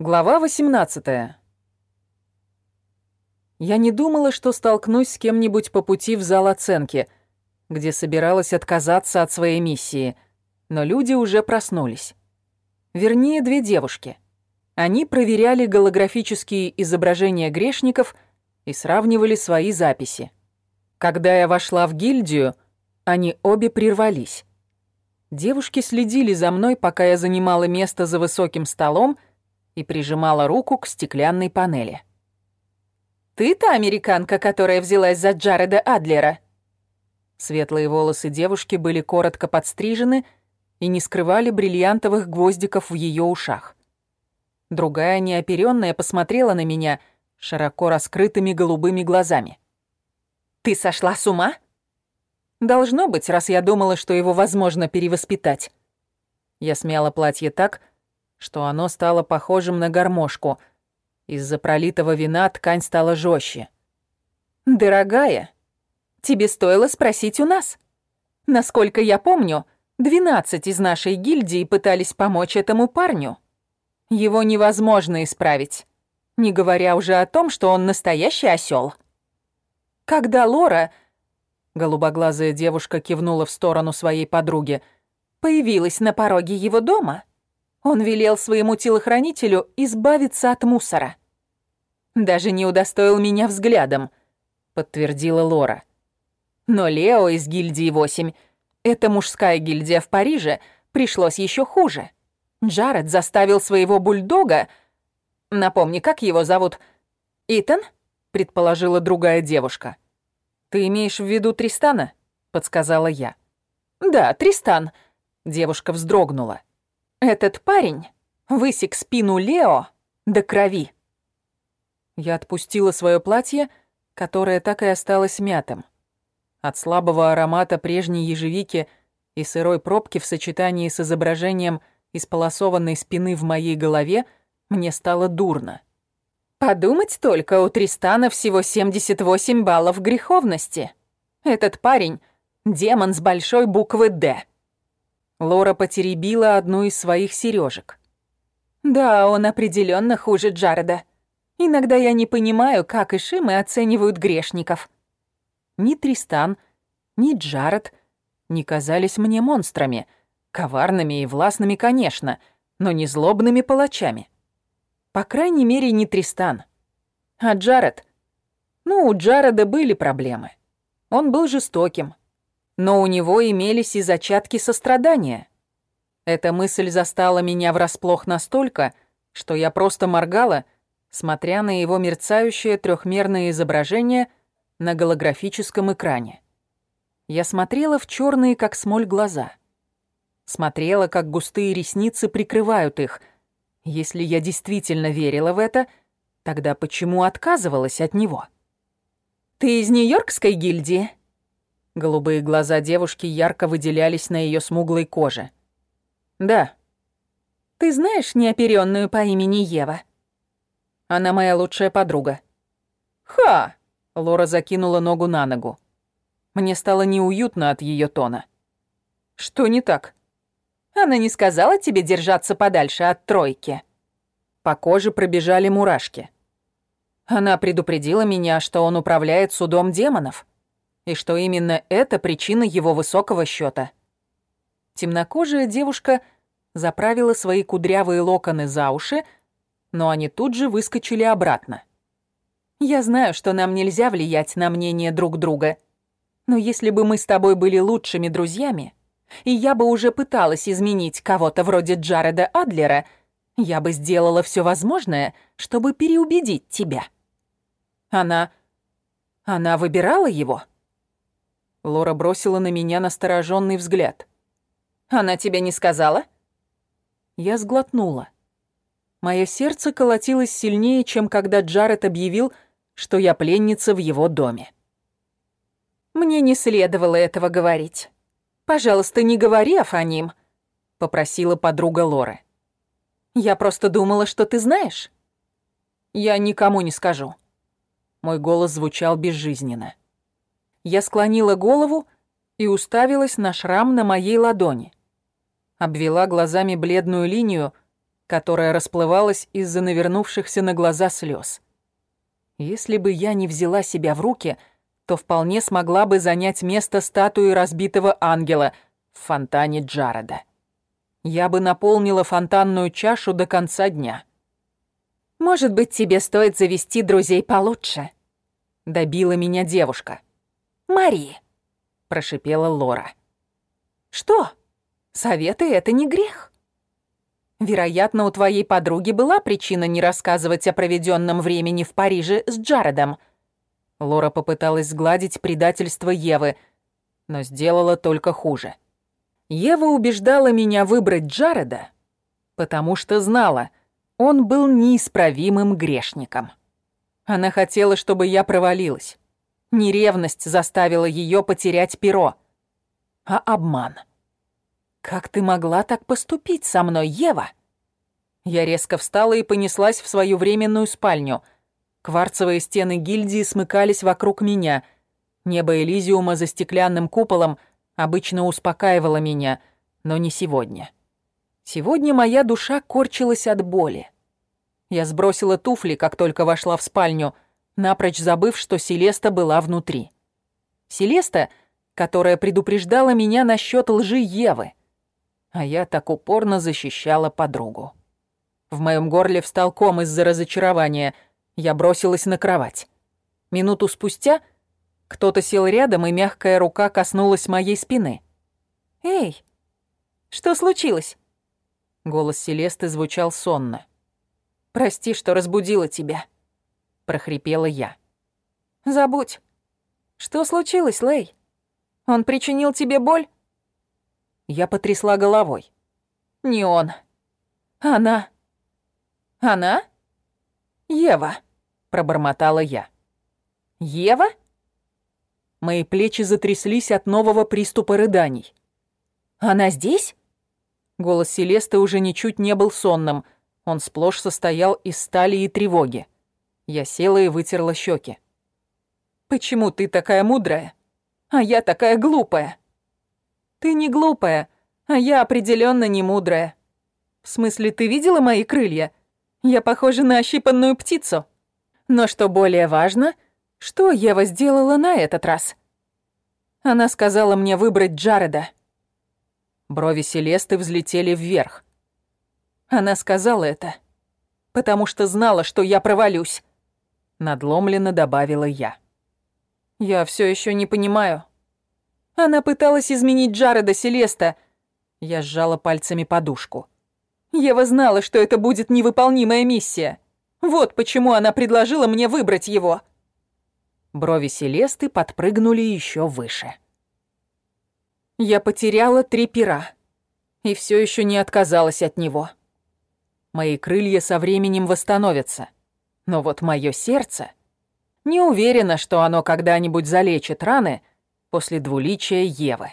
Глава 18. Я не думала, что столкнусь с кем-нибудь по пути в зал оценки, где собиралась отказаться от своей миссии, но люди уже проснулись. Вернее, две девушки. Они проверяли голографические изображения грешников и сравнивали свои записи. Когда я вошла в гильдию, они обе прервались. Девушки следили за мной, пока я занимала место за высоким столом и прижимала руку к стеклянной панели. «Ты та американка, которая взялась за Джареда Адлера?» Светлые волосы девушки были коротко подстрижены и не скрывали бриллиантовых гвоздиков в ее ушах. Другая, неоперённая, посмотрела на меня широко раскрытыми голубыми глазами. «Ты сошла с ума?» «Должно быть, раз я думала, что его возможно перевоспитать». Я смяла платье так, что оно стало похожим на гармошку. Из-за пролитого вина ткань стала жестче. «Дорогая, тебе стоило спросить у нас. Насколько я помню, двенадцать из нашей гильдии пытались помочь этому парню. Его невозможно исправить, не говоря уже о том, что он настоящий осел. Когда Лора, голубоглазая девушка кивнула в сторону своей подруги, появилась на пороге его дома, он велел своему телохранителю избавиться от мусора. «Даже не удостоил меня взглядом», — подтвердила Лора. Но Лео из гильдии 8, это мужская гильдия в Париже, пришлось еще хуже. Джаред заставил своего бульдога... Напомни, как его зовут? Итан? Предположила другая девушка. Ты имеешь в виду Тристана? Подсказала я. Да, Тристан. Девушка вздрогнула. Этот парень высек спину Лео до крови. Я отпустила свое платье, которое так и осталось мятым. От слабого аромата прежней ежевики и сырой пробки в сочетании с изображением исполосованной спины в моей голове мне стало дурно. Подумать только, у Тристана всего 78 баллов греховности. Этот парень — демон с большой буквы «Д». Лора потеребила одну из своих сережек. Да, он определенно хуже Джареда. Иногда я не понимаю, как Ишимы оценивают грешников. Ни Тристан, ни Джаред не казались мне монстрами, коварными и властными, конечно, но не злобными палачами. По крайней мере, не Тристан. А Джаред? Ну, у Джареда были проблемы. Он был жестоким, но у него имелись и зачатки сострадания. Эта мысль застала меня врасплох настолько, что я просто моргала, смотря на его мерцающее трехмерное изображение на голографическом экране. Я смотрела в черные, как смоль, глаза. Смотрела, как густые ресницы прикрывают их. Если я действительно верила в это, тогда почему отказывалась от него? «Ты из Нью-Йоркской гильдии?» Голубые глаза девушки ярко выделялись на ее смуглой коже. «Да». «Ты знаешь неоперенную по имени Ева?» «Она моя лучшая подруга». «Ха!» — Лора закинула ногу на ногу. Мне стало неуютно от ее тона. «Что не так?» «Она не сказала тебе держаться подальше от тройки?» По коже пробежали мурашки. Она предупредила меня, что он управляет судом демонов и что именно это причина его высокого счета. Темнокожая девушка заправила свои кудрявые локоны за уши, но они тут же выскочили обратно. «Я знаю, что нам нельзя влиять на мнение друг друга, но если бы мы с тобой были лучшими друзьями, и я бы уже пыталась изменить кого-то вроде Джареда Адлера, я бы сделала все возможное, чтобы переубедить тебя». Она... она выбирала его?» Лора бросила на меня настороженный взгляд. «Она тебе не сказала?» Я сглотнула. Мое сердце колотилось сильнее, чем когда Джаред объявил, что я пленница в его доме. «Мне не следовало этого говорить. Пожалуйста, не говори о Фаним», — попросила подруга Лоры. «Я просто думала, что ты знаешь». «Я никому не скажу». Мой голос звучал безжизненно. Я склонила голову и уставилась на шрам на моей ладони. Обвела глазами бледную линию, которая расплывалась из-за навернувшихся на глаза слез. Если бы я не взяла себя в руки, то вполне смогла бы занять место статуи разбитого ангела в фонтане Джареда. Я бы наполнила фонтанную чашу до конца дня. «Может быть, тебе стоит завести друзей получше?» Добила меня девушка. «Мари», — прошипела Лора. «Что? Советы — это не грех». Вероятно, у твоей подруги была причина не рассказывать о проведенном времени в Париже с Джаредом. Лора попыталась сгладить предательство Евы, но сделала только хуже. Ева убеждала меня выбрать Джареда, потому что знала, он был неисправимым грешником. Она хотела, чтобы я провалилась. Не ревность заставила ее потерять перо, а обман. «Как ты могла так поступить со мной, Ева?» Я резко встала и понеслась в свою временную спальню. Кварцевые стены гильдии смыкались вокруг меня. Небо Элизиума за стеклянным куполом обычно успокаивало меня, но не сегодня. Сегодня моя душа корчилась от боли. Я сбросила туфли, как только вошла в спальню, напрочь забыв, что Селеста была внутри. Селеста, которая предупреждала меня насчет лжи Евы а я так упорно защищала подругу. В моем горле встал ком из-за разочарования. Я бросилась на кровать. Минуту спустя кто-то сел рядом, и мягкая рука коснулась моей спины. «Эй, что случилось?» Голос Селесты звучал сонно. «Прости, что разбудила тебя», — прохрипела я. «Забудь. Что случилось, Лей? Он причинил тебе боль?» Я потрясла головой. «Не он. Она». «Она?» «Ева», — пробормотала я. «Ева?» Мои плечи затряслись от нового приступа рыданий. «Она здесь?» Голос Селесты уже ничуть не был сонным. Он сплошь состоял из стали и тревоги. Я села и вытерла щеки. «Почему ты такая мудрая, а я такая глупая?» Ты не глупая, а я определенно не мудрая. В смысле, ты видела мои крылья? Я похожа на ощипанную птицу. Но что более важно, что Ева сделала на этот раз? Она сказала мне выбрать Джареда. Брови Селесты взлетели вверх. Она сказала это, потому что знала, что я провалюсь. Надломленно добавила я. Я все еще не понимаю, она пыталась изменить Джареда Селеста. Я сжала пальцами подушку. Ева знала, что это будет невыполнимая миссия. Вот почему она предложила мне выбрать его. Брови Селесты подпрыгнули еще выше. Я потеряла три пера и все еще не отказалась от него. Мои крылья со временем восстановятся, но вот мое сердце... Не уверена, что оно когда-нибудь залечит раны, после двуличия Евы.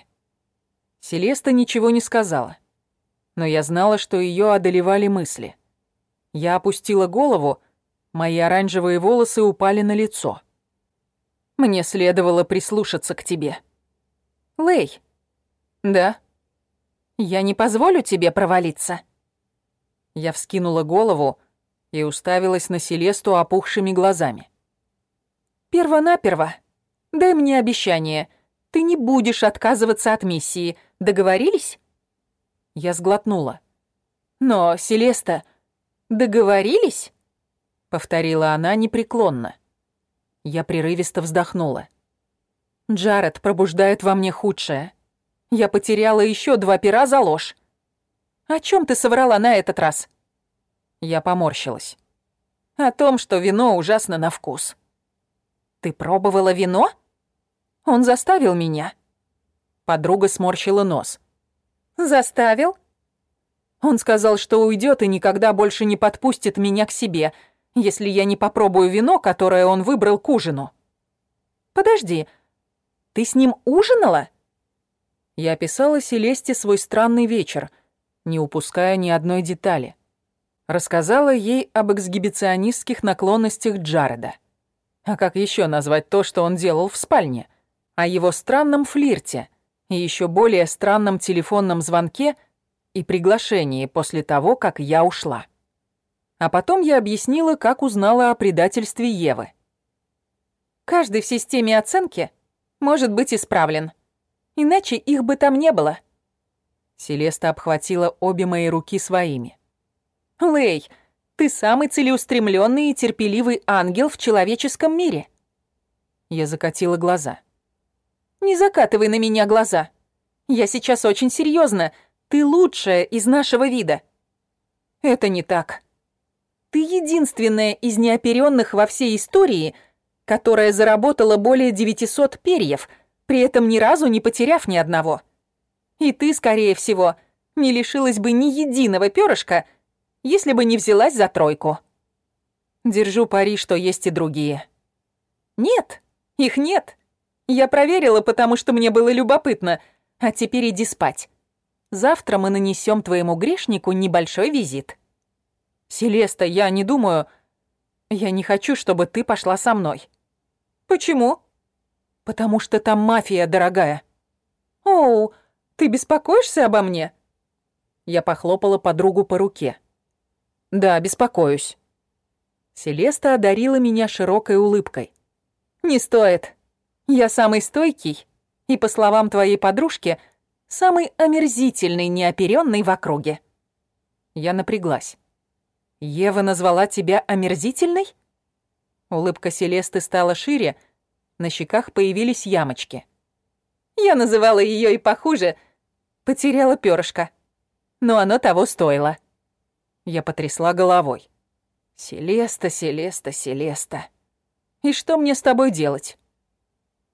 Селеста ничего не сказала, но я знала, что ее одолевали мысли. Я опустила голову, мои оранжевые волосы упали на лицо. Мне следовало прислушаться к тебе. Лей. Да. Я не позволю тебе провалиться. Я вскинула голову и уставилась на Селесту опухшими глазами. Первонаперво, дай мне обещание, ты не будешь отказываться от миссии. Договорились?» Я сглотнула. «Но, Селеста, договорились?» Повторила она непреклонно. Я прерывисто вздохнула. «Джаред пробуждает во мне худшее. Я потеряла еще два пера за ложь. О чем ты соврала на этот раз?» Я поморщилась. «О том, что вино ужасно на вкус». «Ты пробовала вино?» Он заставил меня». Подруга сморщила нос. «Заставил?» Он сказал, что уйдет и никогда больше не подпустит меня к себе, если я не попробую вино, которое он выбрал к ужину. «Подожди, ты с ним ужинала?» Я описала Селесте свой странный вечер, не упуская ни одной детали. Рассказала ей об эксгибиционистских наклонностях Джареда. А как еще назвать то, что он делал в спальне? о его странном флирте и еще более странном телефонном звонке и приглашении после того, как я ушла. А потом я объяснила, как узнала о предательстве Евы. Каждый в системе оценки может быть исправлен. Иначе их бы там не было. Селеста обхватила обе мои руки своими. Лей, ты самый целеустремленный и терпеливый ангел в человеческом мире. Я закатила глаза. Не закатывай на меня глаза. Я сейчас очень серьезно. Ты лучшая из нашего вида. Это не так. Ты единственная из неоперенных во всей истории, которая заработала более 900 перьев, при этом ни разу не потеряв ни одного. И ты, скорее всего, не лишилась бы ни единого перышка, если бы не взялась за тройку. Держу пари, что есть и другие. Нет, их нет. Я проверила, потому что мне было любопытно. А теперь иди спать. Завтра мы нанесем твоему грешнику небольшой визит. Селеста, я не думаю... Я не хочу, чтобы ты пошла со мной. Почему? Потому что там мафия, дорогая. Оу, ты беспокоишься обо мне? Я похлопала подругу по руке. Да, беспокоюсь. Селеста одарила меня широкой улыбкой. Не стоит. Я самый стойкий и, по словам твоей подружки, самый омерзительный неоперенный в округе. Я напряглась. Ева назвала тебя омерзительной? Улыбка Селесты стала шире, на щеках появились ямочки. Я называла ее и похуже. Потеряла перышко. Но оно того стоило. Я потрясла головой. «Селеста, Селеста, Селеста. И что мне с тобой делать?»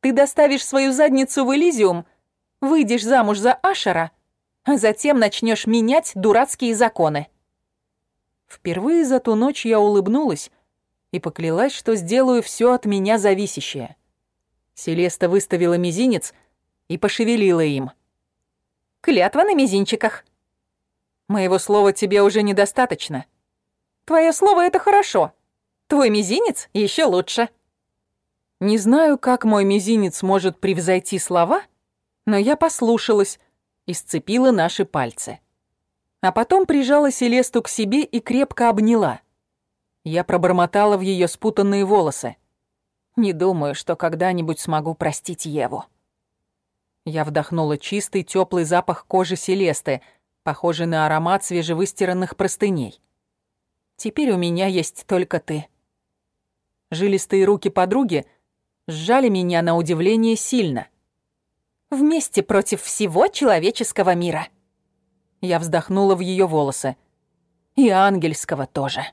«Ты доставишь свою задницу в Элизиум, выйдешь замуж за Ашера, а затем начнешь менять дурацкие законы». Впервые за ту ночь я улыбнулась и поклялась, что сделаю все от меня зависящее. Селеста выставила мизинец и пошевелила им. «Клятва на мизинчиках», Моего слова тебе уже недостаточно. Твое слово — это хорошо. Твой мизинец еще лучше. Не знаю, как мой мизинец может превзойти слова, но я послушалась и сцепила наши пальцы. А потом прижала Селесту к себе и крепко обняла. Я пробормотала в ее спутанные волосы. Не думаю, что когда-нибудь смогу простить Еву. Я вдохнула чистый, теплый запах кожи Селесты — похожий на аромат свежевыстиранных простыней. Теперь у меня есть только ты. Жилистые руки подруги сжали меня на удивление сильно. Вместе против всего человеческого мира. Я вздохнула в ее волосы. И ангельского тоже.